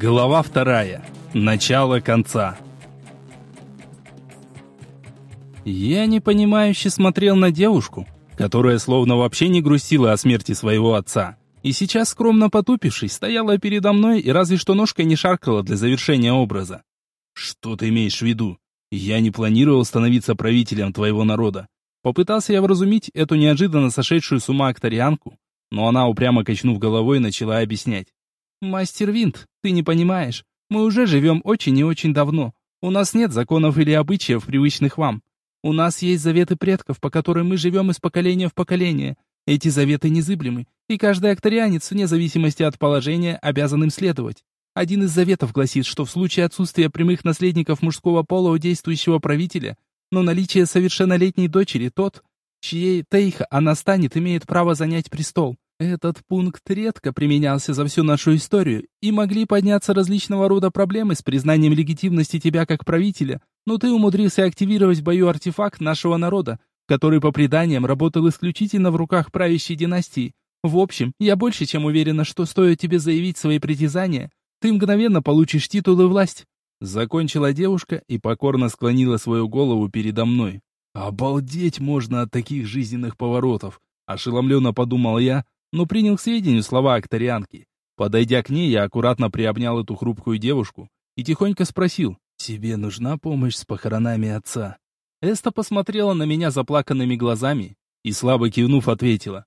Глава вторая. Начало конца. Я непонимающе смотрел на девушку, которая словно вообще не грустила о смерти своего отца. И сейчас, скромно потупившись, стояла передо мной и разве что ножкой не шаркала для завершения образа. «Что ты имеешь в виду? Я не планировал становиться правителем твоего народа». Попытался я вразумить эту неожиданно сошедшую с ума акторианку, но она, упрямо качнув головой, начала объяснять. «Мастер Винт, ты не понимаешь. Мы уже живем очень и очень давно. У нас нет законов или обычаев, привычных вам. У нас есть заветы предков, по которым мы живем из поколения в поколение. Эти заветы незыблемы, и каждый акторианец, вне зависимости от положения, обязан им следовать. Один из заветов гласит, что в случае отсутствия прямых наследников мужского пола у действующего правителя, но наличие совершеннолетней дочери, тот, чьей тейха она станет, имеет право занять престол. Этот пункт редко применялся за всю нашу историю, и могли подняться различного рода проблемы с признанием легитимности тебя как правителя, но ты умудрился активировать в бою артефакт нашего народа, который по преданиям работал исключительно в руках правящей династии. В общем, я больше чем уверена, что стоит тебе заявить свои притязания, ты мгновенно получишь титул и власть. Закончила девушка и покорно склонила свою голову передо мной. Обалдеть можно от таких жизненных поворотов, ошеломленно подумал я, но принял к сведению слова акторианки. Подойдя к ней, я аккуратно приобнял эту хрупкую девушку и тихонько спросил, «Тебе нужна помощь с похоронами отца?» Эста посмотрела на меня заплаканными глазами и, слабо кивнув, ответила,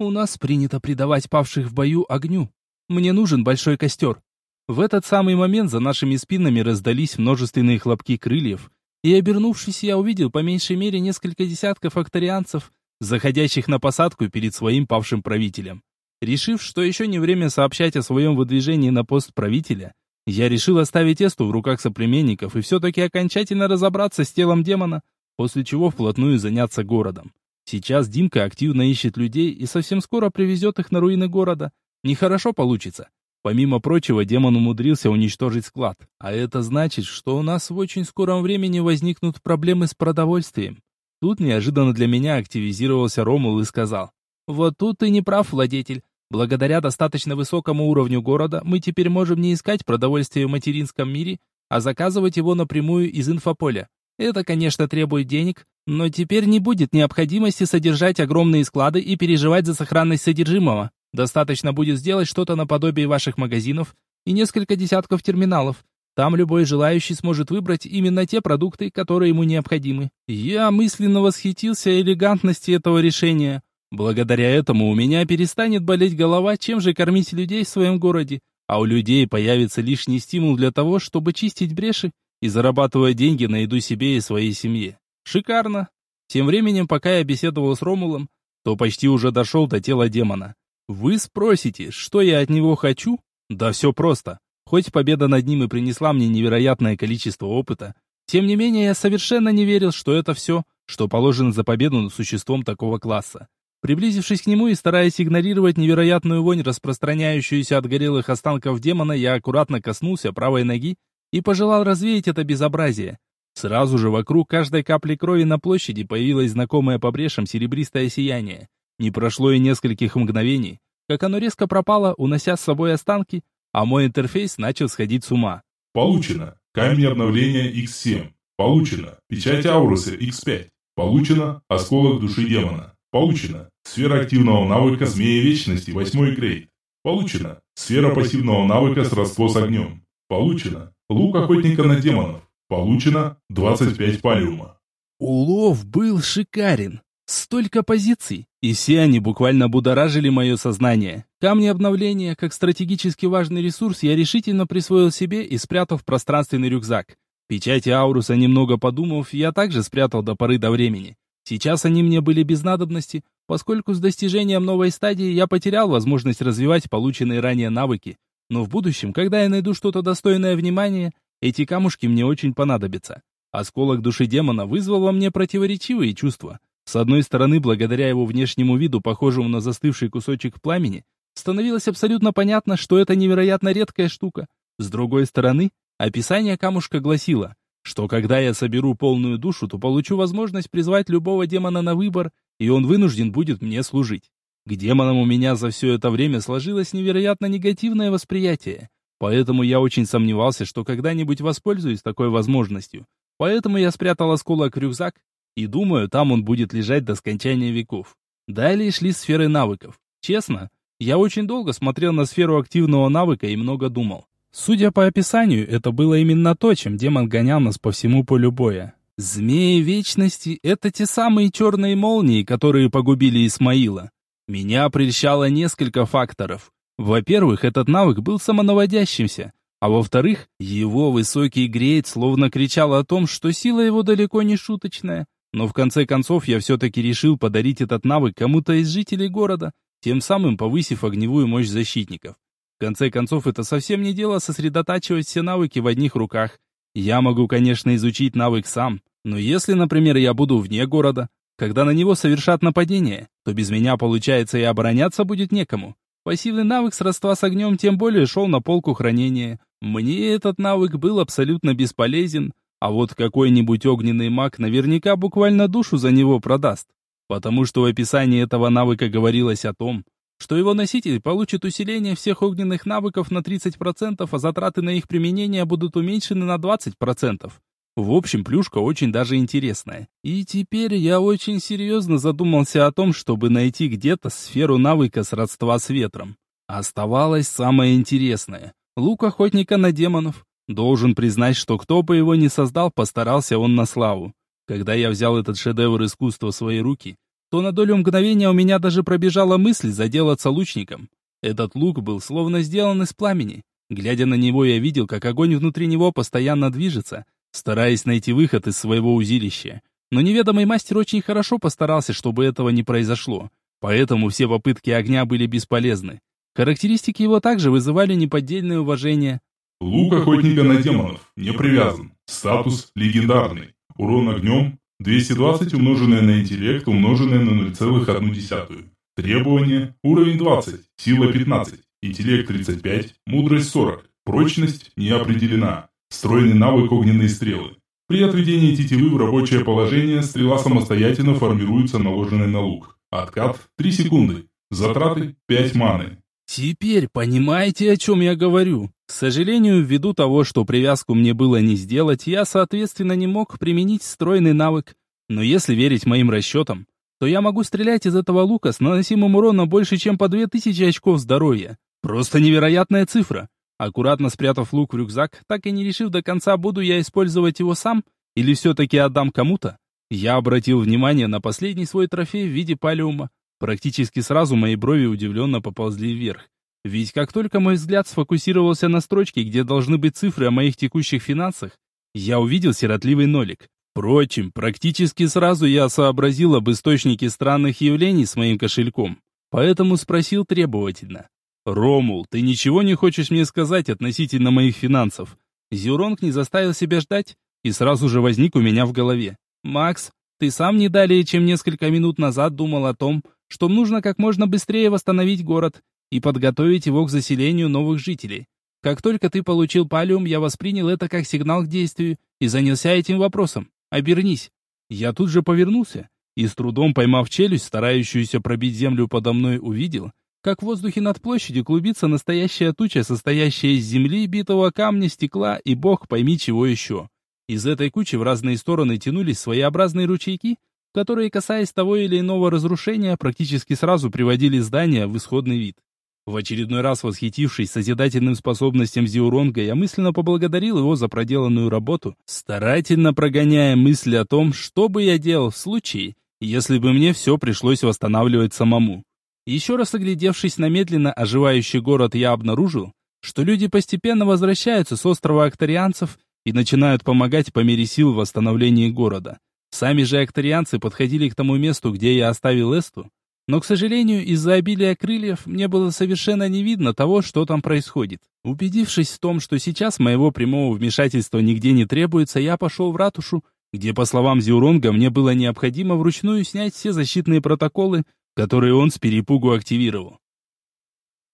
«У нас принято предавать павших в бою огню. Мне нужен большой костер». В этот самый момент за нашими спинами раздались множественные хлопки крыльев, и, обернувшись, я увидел по меньшей мере несколько десятков акторианцев, заходящих на посадку перед своим павшим правителем. Решив, что еще не время сообщать о своем выдвижении на пост правителя, я решил оставить Эсту в руках соплеменников и все-таки окончательно разобраться с телом демона, после чего вплотную заняться городом. Сейчас Димка активно ищет людей и совсем скоро привезет их на руины города. Нехорошо получится. Помимо прочего, демон умудрился уничтожить склад. А это значит, что у нас в очень скором времени возникнут проблемы с продовольствием. Тут неожиданно для меня активизировался Ромул и сказал. «Вот тут ты не прав, владетель. Благодаря достаточно высокому уровню города мы теперь можем не искать продовольствие в материнском мире, а заказывать его напрямую из инфополя. Это, конечно, требует денег, но теперь не будет необходимости содержать огромные склады и переживать за сохранность содержимого. Достаточно будет сделать что-то наподобие ваших магазинов и несколько десятков терминалов. Там любой желающий сможет выбрать именно те продукты, которые ему необходимы. Я мысленно восхитился элегантности этого решения. Благодаря этому у меня перестанет болеть голова, чем же кормить людей в своем городе, а у людей появится лишний стимул для того, чтобы чистить бреши и зарабатывая деньги на еду себе и своей семье. Шикарно. Тем временем, пока я беседовал с Ромулом, то почти уже дошел до тела демона. Вы спросите, что я от него хочу? Да все просто. Хоть победа над ним и принесла мне невероятное количество опыта, тем не менее я совершенно не верил, что это все, что положено за победу над существом такого класса. Приблизившись к нему и стараясь игнорировать невероятную вонь, распространяющуюся от горелых останков демона, я аккуратно коснулся правой ноги и пожелал развеять это безобразие. Сразу же вокруг каждой капли крови на площади появилось знакомое по брешам серебристое сияние. Не прошло и нескольких мгновений, как оно резко пропало, унося с собой останки, а мой интерфейс начал сходить с ума. Получено. Камень обновления X7. Получено. Печать Ауруса X5. Получено. Осколок души демона. Получено. Сфера активного навыка Змея Вечности 8 грейд. Получено. Сфера пассивного навыка Сродство с огнем. Получено. Лук охотника на демонов. Получено 25 палиума. Улов был шикарен. Столько позиций, и все они буквально будоражили мое сознание. Камни обновления, как стратегически важный ресурс, я решительно присвоил себе и спрятал в пространственный рюкзак. Печати Ауруса, немного подумав, я также спрятал до поры до времени. Сейчас они мне были без надобности, поскольку с достижением новой стадии я потерял возможность развивать полученные ранее навыки. Но в будущем, когда я найду что-то достойное внимания, эти камушки мне очень понадобятся. Осколок души демона вызвал во мне противоречивые чувства. С одной стороны, благодаря его внешнему виду, похожему на застывший кусочек пламени, становилось абсолютно понятно, что это невероятно редкая штука. С другой стороны, описание камушка гласило, что когда я соберу полную душу, то получу возможность призвать любого демона на выбор, и он вынужден будет мне служить. К демонам у меня за все это время сложилось невероятно негативное восприятие. Поэтому я очень сомневался, что когда-нибудь воспользуюсь такой возможностью. Поэтому я спрятал осколок в рюкзак, и думаю, там он будет лежать до скончания веков. Далее шли сферы навыков. Честно, я очень долго смотрел на сферу активного навыка и много думал. Судя по описанию, это было именно то, чем демон гонял нас по всему полю боя. Змеи Вечности — это те самые черные молнии, которые погубили Исмаила. Меня прельщало несколько факторов. Во-первых, этот навык был самонаводящимся, а во-вторых, его высокий грейд словно кричал о том, что сила его далеко не шуточная. Но в конце концов я все-таки решил подарить этот навык кому-то из жителей города, тем самым повысив огневую мощь защитников. В конце концов, это совсем не дело сосредотачивать все навыки в одних руках. Я могу, конечно, изучить навык сам, но если, например, я буду вне города, когда на него совершат нападение, то без меня, получается, и обороняться будет некому. Пассивный навык сродства с огнем тем более шел на полку хранения. Мне этот навык был абсолютно бесполезен, а вот какой-нибудь огненный маг наверняка буквально душу за него продаст. Потому что в описании этого навыка говорилось о том, что его носитель получит усиление всех огненных навыков на 30%, а затраты на их применение будут уменьшены на 20%. В общем, плюшка очень даже интересная. И теперь я очень серьезно задумался о том, чтобы найти где-то сферу навыка сродства с ветром. Оставалось самое интересное. Лук охотника на демонов. Должен признать, что кто бы его ни создал, постарался он на славу. Когда я взял этот шедевр искусства в свои руки, то на долю мгновения у меня даже пробежала мысль заделаться лучником. Этот лук был словно сделан из пламени. Глядя на него, я видел, как огонь внутри него постоянно движется, стараясь найти выход из своего узилища. Но неведомый мастер очень хорошо постарался, чтобы этого не произошло. Поэтому все попытки огня были бесполезны. Характеристики его также вызывали неподдельное уважение. Лук охотника на демонов, не привязан. Статус легендарный. Урон огнем 220 умноженное на интеллект умноженное на 0,1. Требование уровень 20, сила 15, интеллект 35, мудрость 40, прочность не определена. Встроенный навык огненные стрелы. При отведении тетивы в рабочее положение стрела самостоятельно формируется наложенной на лук. Откат 3 секунды. Затраты 5 маны. Теперь понимаете, о чем я говорю? К сожалению, ввиду того, что привязку мне было не сделать, я, соответственно, не мог применить встроенный навык. Но если верить моим расчетам, то я могу стрелять из этого лука с наносимым уроном больше, чем по 2000 очков здоровья. Просто невероятная цифра. Аккуратно спрятав лук в рюкзак, так и не решив до конца, буду я использовать его сам или все-таки отдам кому-то, я обратил внимание на последний свой трофей в виде палиума. Практически сразу мои брови удивленно поползли вверх. Ведь как только мой взгляд сфокусировался на строчке, где должны быть цифры о моих текущих финансах, я увидел сиротливый нолик. Впрочем, практически сразу я сообразил об источнике странных явлений с моим кошельком, поэтому спросил требовательно. «Ромул, ты ничего не хочешь мне сказать относительно моих финансов?» Зюронг не заставил себя ждать и сразу же возник у меня в голове. «Макс, ты сам не далее, чем несколько минут назад думал о том, что нужно как можно быстрее восстановить город и подготовить его к заселению новых жителей. Как только ты получил палиум, я воспринял это как сигнал к действию и занялся этим вопросом. Обернись». Я тут же повернулся и, с трудом поймав челюсть, старающуюся пробить землю подо мной, увидел, как в воздухе над площадью клубится настоящая туча, состоящая из земли, битого камня, стекла и бог пойми чего еще. Из этой кучи в разные стороны тянулись своеобразные ручейки, которые, касаясь того или иного разрушения, практически сразу приводили здание в исходный вид. В очередной раз восхитившись созидательным способностям Зиуронга, я мысленно поблагодарил его за проделанную работу, старательно прогоняя мысли о том, что бы я делал в случае, если бы мне все пришлось восстанавливать самому. Еще раз оглядевшись на медленно оживающий город, я обнаружил, что люди постепенно возвращаются с острова Акторианцев и начинают помогать по мере сил в восстановлении города. Сами же акторианцы подходили к тому месту, где я оставил Эсту, но, к сожалению, из-за обилия крыльев мне было совершенно не видно того, что там происходит. Убедившись в том, что сейчас моего прямого вмешательства нигде не требуется, я пошел в ратушу, где, по словам Зиуронга, мне было необходимо вручную снять все защитные протоколы, который он с перепугу активировал.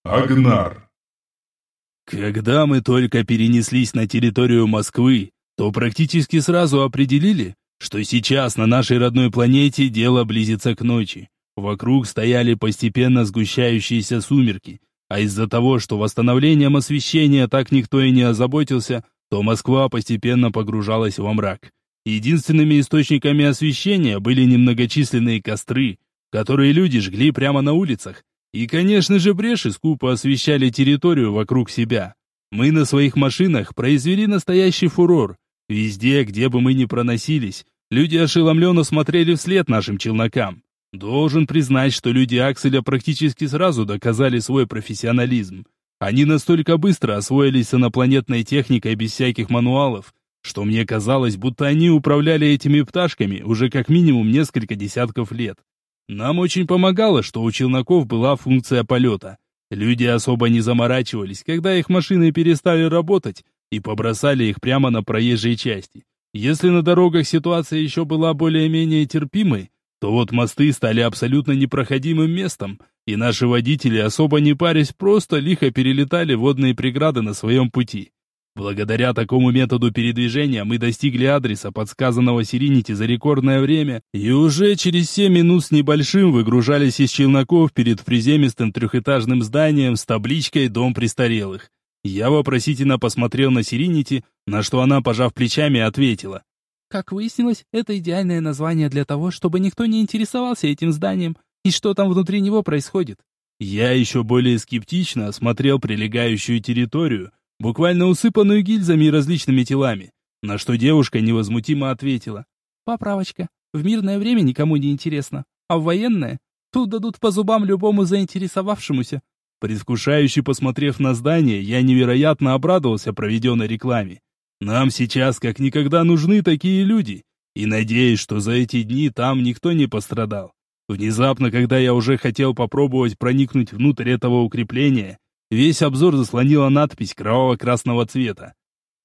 Агнар. Когда мы только перенеслись на территорию Москвы, то практически сразу определили, что сейчас на нашей родной планете дело близится к ночи. Вокруг стояли постепенно сгущающиеся сумерки, а из-за того, что восстановлением освещения так никто и не озаботился, то Москва постепенно погружалась во мрак. Единственными источниками освещения были немногочисленные костры, которые люди жгли прямо на улицах, и, конечно же, бреши скупо освещали территорию вокруг себя. Мы на своих машинах произвели настоящий фурор. Везде, где бы мы ни проносились, люди ошеломленно смотрели вслед нашим челнокам. Должен признать, что люди Акселя практически сразу доказали свой профессионализм. Они настолько быстро освоились с инопланетной техникой без всяких мануалов, что мне казалось, будто они управляли этими пташками уже как минимум несколько десятков лет. Нам очень помогало, что у челноков была функция полета. Люди особо не заморачивались, когда их машины перестали работать и побросали их прямо на проезжей части. Если на дорогах ситуация еще была более-менее терпимой, то вот мосты стали абсолютно непроходимым местом, и наши водители, особо не парясь, просто лихо перелетали водные преграды на своем пути. Благодаря такому методу передвижения мы достигли адреса, подсказанного Сиринити за рекордное время, и уже через 7 минут с небольшим выгружались из челноков перед приземистым трехэтажным зданием с табличкой «Дом престарелых». Я вопросительно посмотрел на Сиринити, на что она, пожав плечами, ответила. Как выяснилось, это идеальное название для того, чтобы никто не интересовался этим зданием и что там внутри него происходит. Я еще более скептично осмотрел прилегающую территорию, буквально усыпанную гильзами и различными телами, на что девушка невозмутимо ответила. «Поправочка. В мирное время никому не интересно, а в военное тут дадут по зубам любому заинтересовавшемуся». Предвкушающе посмотрев на здание, я невероятно обрадовался проведенной рекламе. Нам сейчас как никогда нужны такие люди, и надеюсь, что за эти дни там никто не пострадал. Внезапно, когда я уже хотел попробовать проникнуть внутрь этого укрепления, Весь обзор заслонила надпись кроваво-красного цвета.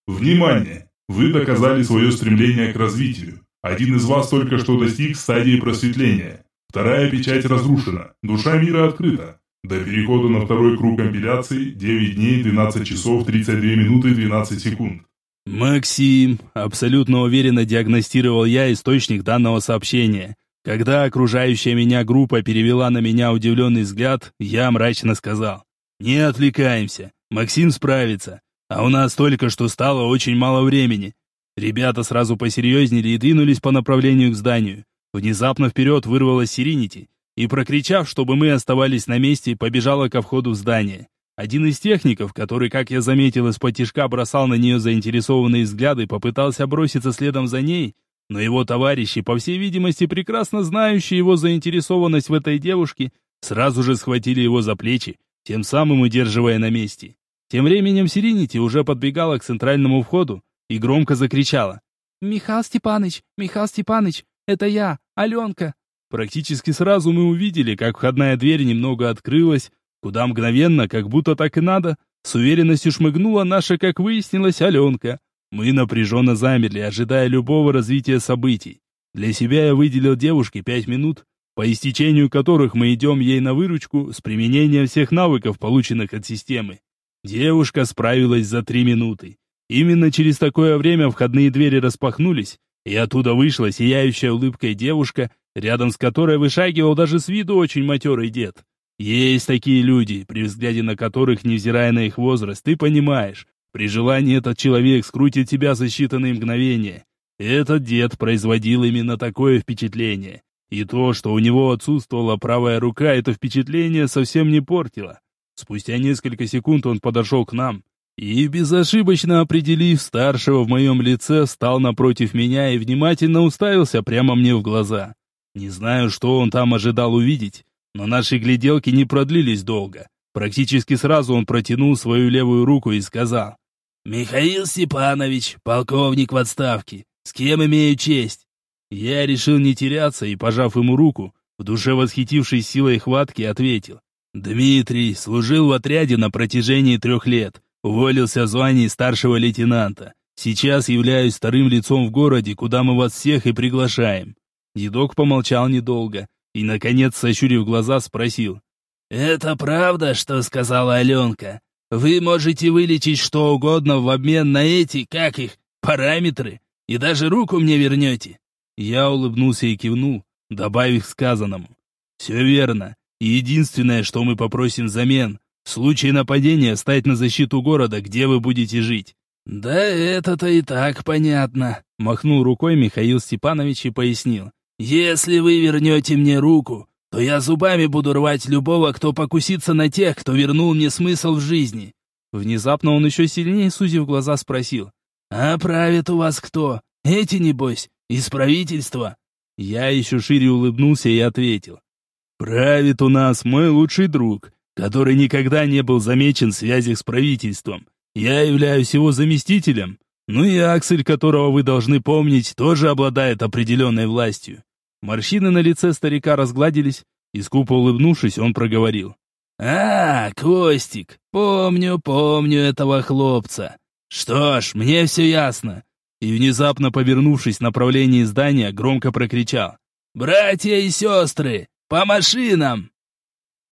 Внимание! Вы доказали свое стремление к развитию. Один из вас только что достиг стадии просветления. Вторая печать разрушена. Душа мира открыта. До перехода на второй круг компиляции 9 дней, 12 часов, 32 минуты, 12 секунд. «Максим!» – абсолютно уверенно диагностировал я источник данного сообщения. Когда окружающая меня группа перевела на меня удивленный взгляд, я мрачно сказал. «Не отвлекаемся. Максим справится. А у нас только что стало очень мало времени». Ребята сразу посерьезнели и двинулись по направлению к зданию. Внезапно вперед вырвалась Сиринити и, прокричав, чтобы мы оставались на месте, побежала ко входу в здание. Один из техников, который, как я заметил, из-под тишка бросал на нее заинтересованные взгляды, попытался броситься следом за ней, но его товарищи, по всей видимости, прекрасно знающие его заинтересованность в этой девушке, сразу же схватили его за плечи тем самым удерживая на месте. Тем временем Сиринити уже подбегала к центральному входу и громко закричала. «Михаил Степаныч! Михаил Степаныч! Это я, Аленка!» Практически сразу мы увидели, как входная дверь немного открылась, куда мгновенно, как будто так и надо, с уверенностью шмыгнула наша, как выяснилось, Аленка. Мы напряженно замерли, ожидая любого развития событий. Для себя я выделил девушке пять минут, по истечению которых мы идем ей на выручку с применением всех навыков, полученных от системы. Девушка справилась за три минуты. Именно через такое время входные двери распахнулись, и оттуда вышла сияющая улыбкой девушка, рядом с которой вышагивал даже с виду очень матерый дед. Есть такие люди, при взгляде на которых, невзирая на их возраст, ты понимаешь, при желании этот человек скрутит тебя за считанные мгновения. Этот дед производил именно такое впечатление. И то, что у него отсутствовала правая рука, это впечатление совсем не портило. Спустя несколько секунд он подошел к нам и, безошибочно определив старшего в моем лице, стал напротив меня и внимательно уставился прямо мне в глаза. Не знаю, что он там ожидал увидеть, но наши гляделки не продлились долго. Практически сразу он протянул свою левую руку и сказал, «Михаил Степанович, полковник в отставке, с кем имею честь?» Я решил не теряться и, пожав ему руку, в душе восхитившись силой хватки, ответил. «Дмитрий служил в отряде на протяжении трех лет, уволился в звании старшего лейтенанта. Сейчас являюсь вторым лицом в городе, куда мы вас всех и приглашаем». Дедок помолчал недолго и, наконец, сощурив глаза, спросил. «Это правда, что сказала Аленка? Вы можете вылечить что угодно в обмен на эти, как их, параметры, и даже руку мне вернете?» Я улыбнулся и кивнул, добавив сказанному. «Все верно. Единственное, что мы попросим взамен, В случае нападения встать на защиту города, где вы будете жить». «Да это-то и так понятно», — махнул рукой Михаил Степанович и пояснил. «Если вы вернете мне руку, то я зубами буду рвать любого, кто покусится на тех, кто вернул мне смысл в жизни». Внезапно он еще сильнее, сузив глаза, спросил. «А правит у вас кто? Эти, небось, из правительства?» Я еще шире улыбнулся и ответил. «Правит у нас мой лучший друг, который никогда не был замечен в связях с правительством. Я являюсь его заместителем. Ну и Аксель, которого вы должны помнить, тоже обладает определенной властью». Морщины на лице старика разгладились, и скупо улыбнувшись, он проговорил. «А, Костик, помню, помню этого хлопца. Что ж, мне все ясно». И внезапно повернувшись в направлении здания, громко прокричал. «Братья и сестры, по машинам!»